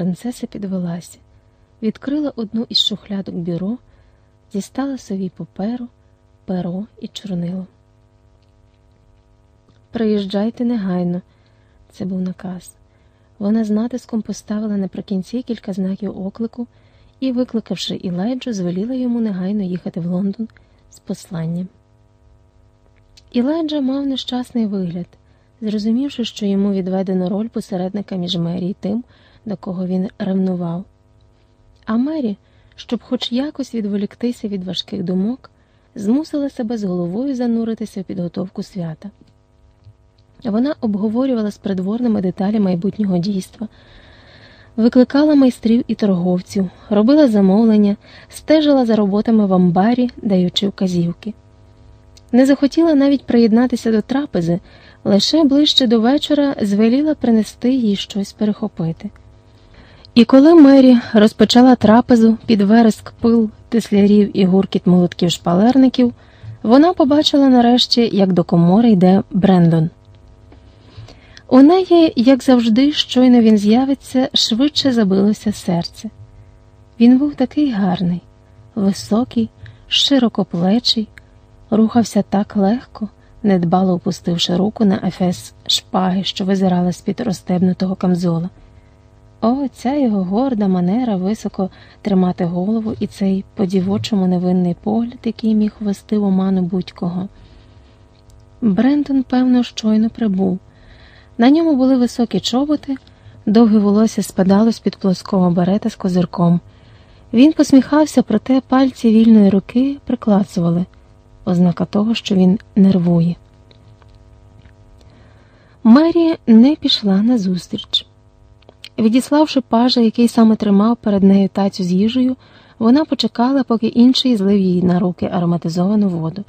принцеса підвелася, відкрила одну із шухлядок бюро, дістала собі паперу, перо і чорнило. Приїжджайте негайно, це був наказ. Вона з натиском поставила наприкінці кілька знаків оклику і, викликавши Ілайджу, звеліла йому негайно їхати в Лондон з посланням. Ілайджа мав нещасний вигляд, зрозумівши, що йому відведено роль посередника між Мері і тим, до кого він ревнував. А Мері, щоб хоч якось відволіктися від важких думок, змусила себе з головою зануритися в підготовку свята. Вона обговорювала з придворними деталі майбутнього дійства, викликала майстрів і торговців, робила замовлення, стежила за роботами в амбарі, даючи вказівки. Не захотіла навіть приєднатися до трапези, лише ближче до вечора звеліла принести їй щось перехопити. І коли Мері розпочала трапезу під вереск пил тислярів і гуркіт молотків шпалерників, вона побачила нарешті, як до комори йде Брендон. У неї, як завжди, щойно він з'явиться, швидше забилося серце. Він був такий гарний, високий, широкоплечий, рухався так легко, недбало опустивши руку на ефес шпаги, що визирала з-під розстебнутого камзола. О, ця його горда манера високо тримати голову і цей по-дівочому невинний погляд, який міг ввести в оману будь-кого. Брендон, певно, щойно прибув. На ньому були високі чоботи, довге волосся спадало з під плоского берета з козирком. Він посміхався, проте пальці вільної руки приклацували, ознака того, що він нервує. Мері не пішла на зустріч. Відіславши пажа, який саме тримав перед нею тацю з їжею, вона почекала, поки інший злив їй на руки ароматизовану воду.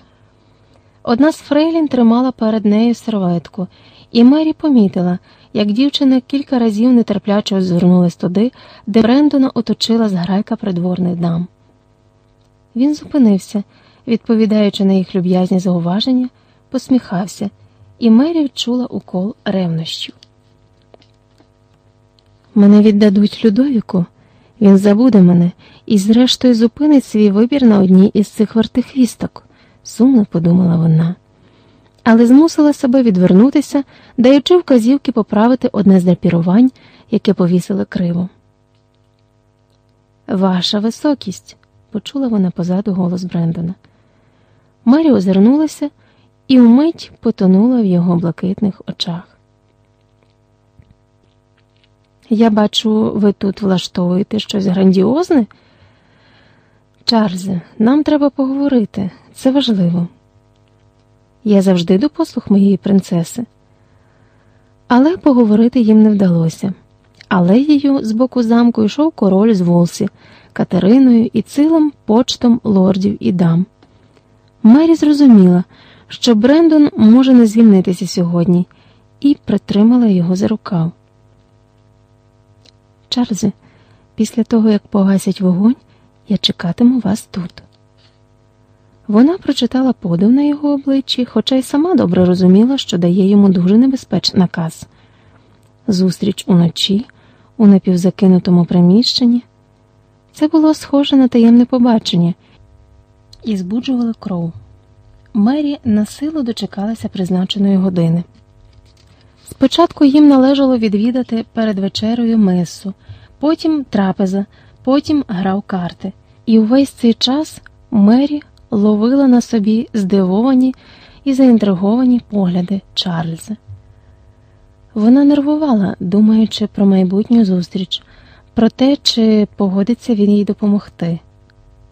Одна з Фрейлін тримала перед нею серветку, і Мері помітила, як дівчина кілька разів нетерпляче звернулась туди, де Брендона оточила зграйка придворних дам. Він зупинився, відповідаючи на їх люб'язні зауваження, посміхався, і Мері відчула укол ревнощів. Мене віддадуть Людовіку, він забуде мене і, зрештою, зупинить свій вибір на одній із цих вертихвісток, сумно подумала вона, але змусила себе відвернутися, даючи вказівки поправити одне з драпірувань, яке повісили криво. Ваша високість, почула вона позаду голос Брендона. Мері озирнулася і вмить потонула в його блакитних очах. Я бачу, ви тут влаштовуєте щось грандіозне? Чарльзе, нам треба поговорити, це важливо. Я завжди до послуг моєї принцеси. Але поговорити їм не вдалося. Алеєю з боку замку йшов король з Волсі, Катериною і цілим почтом лордів і дам. Мері зрозуміла, що Брендон може не звільнитися сьогодні, і притримала його за рукав. Чарльзе, після того, як погасять вогонь, я чекатиму вас тут. Вона прочитала подив на його обличчі, хоча й сама добре розуміла, що дає йому дуже небезпечний наказ. Зустріч уночі, у напівзакинутому приміщенні. Це було схоже на таємне побачення і збуджувало кров. Мері на силу дочекалася призначеної години. Спочатку їм належало відвідати перед вечерою месу, потім трапеза, потім грав карти, і увесь цей час Мері ловила на собі здивовані і заінтриговані погляди Чарльза. Вона нервувала, думаючи про майбутню зустріч, про те, чи погодиться він їй допомогти.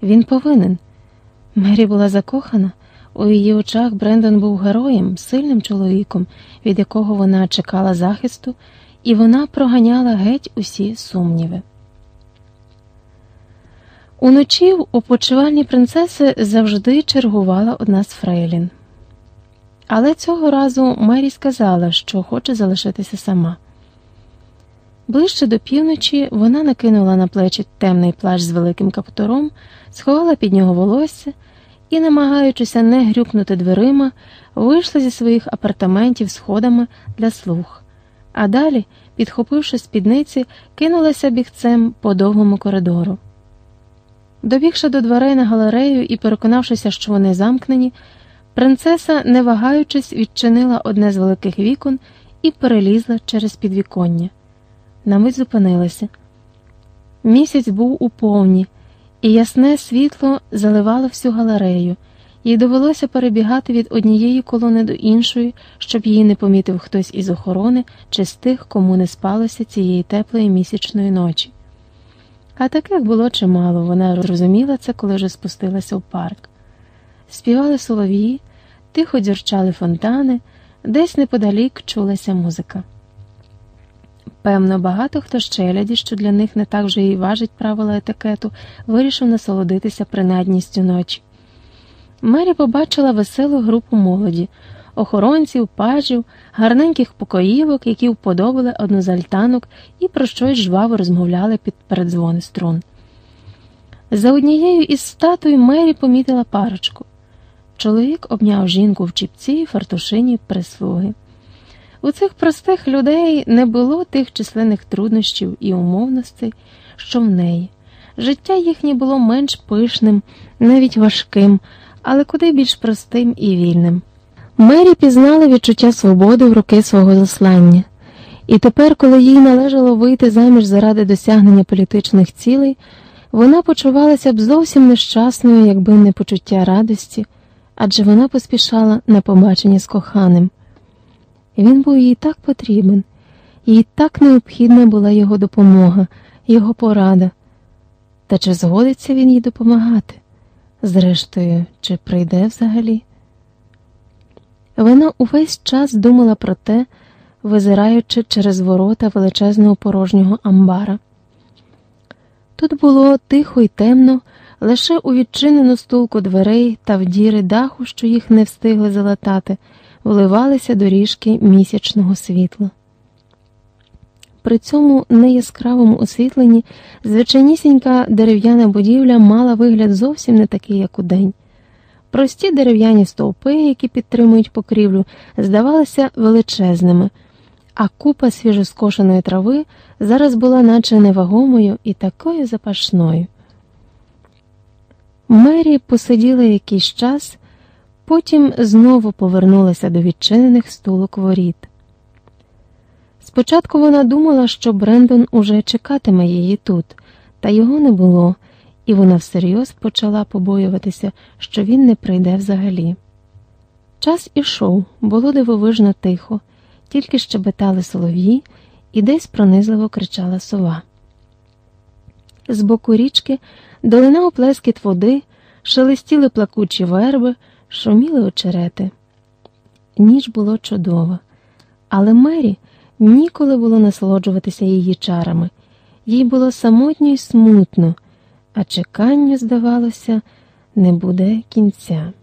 Він повинен. Мері була закохана. У її очах Брендон був героєм, сильним чоловіком, від якого вона чекала захисту, і вона проганяла геть усі сумніви. Уночі в опочивальні принцеси завжди чергувала одна з Фрейлін. Але цього разу Мері сказала, що хоче залишитися сама. Ближче до півночі вона накинула на плечі темний плащ з великим каптуром, сховала під нього волосся і, намагаючися не грюкнути дверима, вийшла зі своїх апартаментів сходами для слуг, а далі підхопивши спідниці, кинулася бігцем по довгому коридору. Добігши до дверей на галерею і переконавшися, що вони замкнені, принцеса, не вагаючись, відчинила одне з великих вікон і перелізла через підвіконня. На мить зупинилася. Місяць був у повні, і ясне світло заливало всю галерею, їй довелося перебігати від однієї колони до іншої, щоб її не помітив хтось із охорони чи з тих, кому не спалося цієї теплої місячної ночі. А таких було чимало, вона розуміла це, коли вже спустилася в парк. Співали солов'ї, тихо дзюрчали фонтани, десь неподалік чулася музика. Певно, багато хто з челяді, що для них не так вже і важить правила етикету, вирішив насолодитися принадністю ночі. Мері побачила веселу групу молоді, охоронців, пажів, гарненьких покоївок, які вподобали одну з альтанок і про щось жваво розмовляли під передзвони струн. За однією із статуй Мері помітила парочку. Чоловік обняв жінку в чіпці і фартушині прислуги. У цих простих людей не було тих численних труднощів і умовностей, що в неї. Життя їхнє було менш пишним, навіть важким, але куди більш простим і вільним. Мері пізнала відчуття свободи в роки свого заслання, і тепер, коли їй належало вийти заміж заради досягнення політичних цілей, вона почувалася б зовсім нещасною, якби не почуття радості, адже вона поспішала на побачення з коханим. Він був їй так потрібен, їй так необхідна була його допомога, його порада. Та чи згодиться він їй допомагати? Зрештою, чи прийде взагалі? Вона увесь час думала про те, визираючи через ворота величезного порожнього амбара. Тут було тихо й темно, лише у відчинену стулку дверей та в діри даху, що їх не встигли залатати, вливалися доріжки місячного світла. При цьому неяскравому освітленні звичайнісінька дерев'яна будівля мала вигляд зовсім не такий, як удень. Прості дерев'яні стовпи, які підтримують покрівлю, здавалися величезними, а купа свіжоскошеної трави зараз була наче невагомою і такою запашною. Мері посиділа якийсь час, потім знову повернулася до відчинених стулок воріт. Спочатку вона думала, що Брендон уже чекатиме її тут, та його не було, і вона всерйоз почала побоюватися, що він не прийде взагалі. Час ішов, було дивовижно тихо, тільки щебетали солов'ї і десь пронизливо кричала сова. З боку річки долинав плескіт води, шелестіли плакучі верби, шуміли очерети. Ніч було чудова, але Мері ніколи було насолоджуватися її чарами, їй було самотньо й смутно, а чеканню, здавалося, не буде кінця.